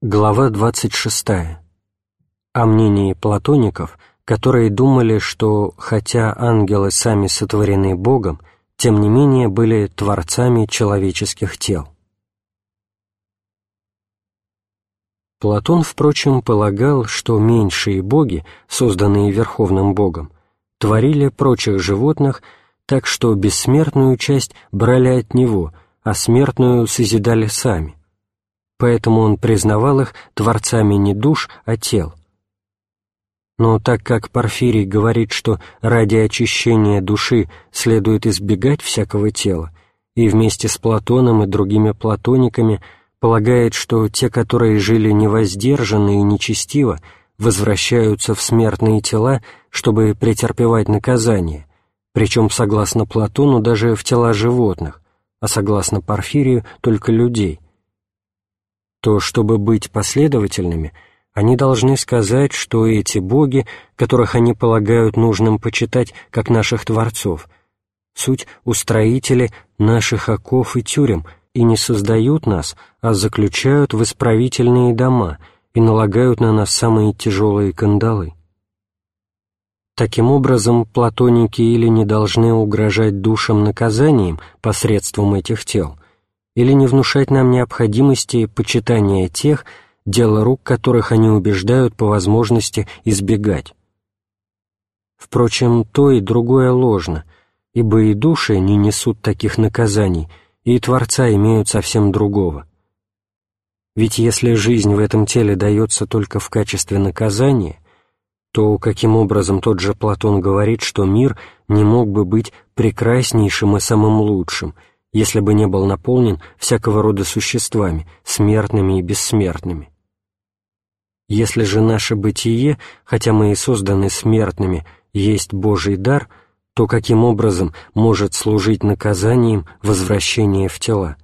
Глава 26. О мнении платоников, которые думали, что, хотя ангелы сами сотворены Богом, тем не менее были творцами человеческих тел. Платон, впрочем, полагал, что меньшие боги, созданные Верховным Богом, творили прочих животных, так что бессмертную часть брали от него, а смертную созидали сами поэтому он признавал их творцами не душ, а тел. Но так как Порфирий говорит, что ради очищения души следует избегать всякого тела, и вместе с Платоном и другими платониками полагает, что те, которые жили невоздержанно и нечестиво, возвращаются в смертные тела, чтобы претерпевать наказание, причем, согласно Платону, даже в тела животных, а согласно Порфирию, только людей – то, чтобы быть последовательными, они должны сказать, что эти боги, которых они полагают нужным почитать как наших творцов, суть устроители наших оков и тюрем, и не создают нас, а заключают в исправительные дома и налагают на нас самые тяжелые кандалы. Таким образом, платоники или не должны угрожать душам наказанием посредством этих тел, или не внушать нам необходимости почитания тех, дело рук которых они убеждают по возможности избегать. Впрочем, то и другое ложно, ибо и души не несут таких наказаний, и Творца имеют совсем другого. Ведь если жизнь в этом теле дается только в качестве наказания, то каким образом тот же Платон говорит, что мир не мог бы быть прекраснейшим и самым лучшим — если бы не был наполнен всякого рода существами, смертными и бессмертными. Если же наше бытие, хотя мы и созданы смертными, есть Божий дар, то каким образом может служить наказанием возвращение в тела?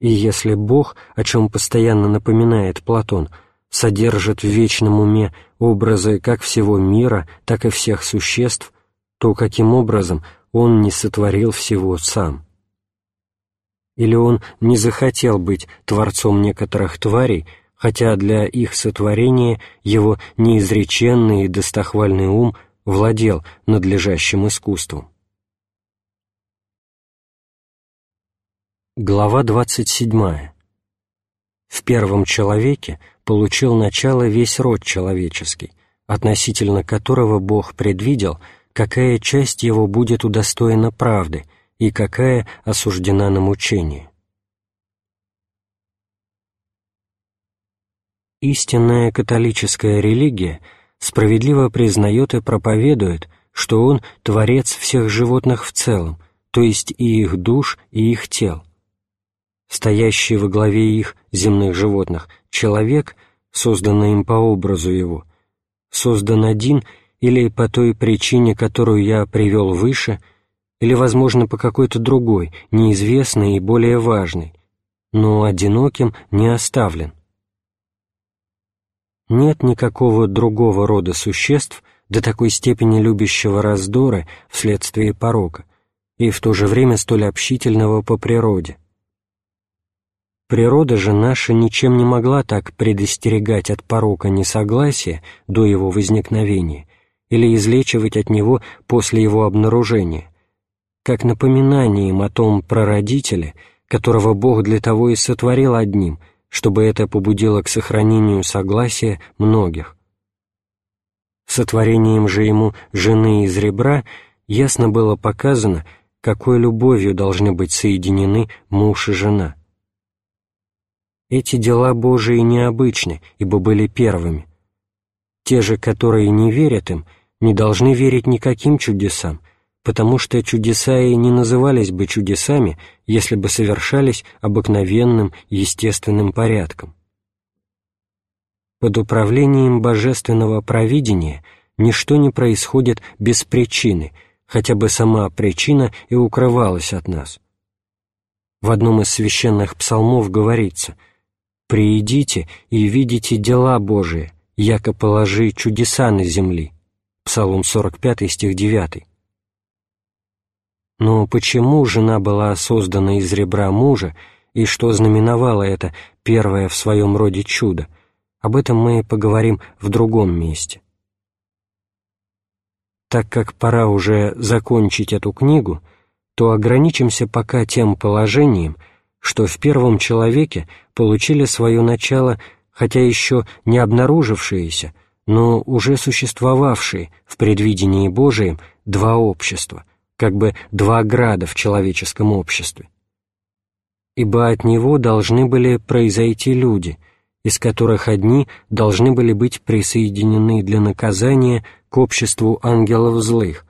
И если Бог, о чем постоянно напоминает Платон, содержит в вечном уме образы как всего мира, так и всех существ, то каким образом он не сотворил всего сам. Или он не захотел быть творцом некоторых тварей, хотя для их сотворения его неизреченный и достохвальный ум владел надлежащим искусством. Глава 27. В первом человеке получил начало весь род человеческий, относительно которого Бог предвидел – какая часть его будет удостоена правды и какая осуждена на мучение. Истинная католическая религия справедливо признает и проповедует, что он – творец всех животных в целом, то есть и их душ, и их тел. Стоящий во главе их, земных животных, человек, созданный им по образу его, создан один – или по той причине, которую я привел выше, или, возможно, по какой-то другой, неизвестной и более важной, но одиноким не оставлен. Нет никакого другого рода существ до такой степени любящего раздора вследствие порока и в то же время столь общительного по природе. Природа же наша ничем не могла так предостерегать от порока несогласия до его возникновения, или излечивать от него после его обнаружения, как напоминанием о том прародителе, которого Бог для того и сотворил одним, чтобы это побудило к сохранению согласия многих. Сотворением же ему жены из ребра ясно было показано, какой любовью должны быть соединены муж и жена. Эти дела Божии необычны, ибо были первыми. Те же, которые не верят им, не должны верить никаким чудесам, потому что чудеса и не назывались бы чудесами, если бы совершались обыкновенным естественным порядком. Под управлением божественного провидения ничто не происходит без причины, хотя бы сама причина и укрывалась от нас. В одном из священных псалмов говорится «Приидите и видите дела Божии, яко положи чудеса на земли». Псалом 45, стих 9. Но почему жена была создана из ребра мужа, и что знаменовало это первое в своем роде чудо, об этом мы поговорим в другом месте. Так как пора уже закончить эту книгу, то ограничимся пока тем положением, что в первом человеке получили свое начало, хотя еще не обнаружившиеся, но уже существовавшие в предвидении Божием два общества, как бы два града в человеческом обществе. Ибо от него должны были произойти люди, из которых одни должны были быть присоединены для наказания к обществу ангелов злых,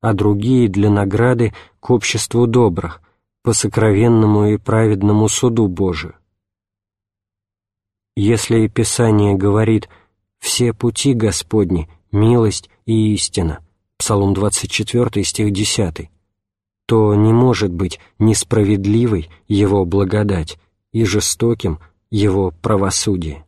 а другие для награды к обществу добрых, по сокровенному и праведному суду Божию. Если Писание говорит «все пути Господни, милость и истина», Псалом 24, стих 10, то не может быть несправедливой Его благодать и жестоким Его правосудие.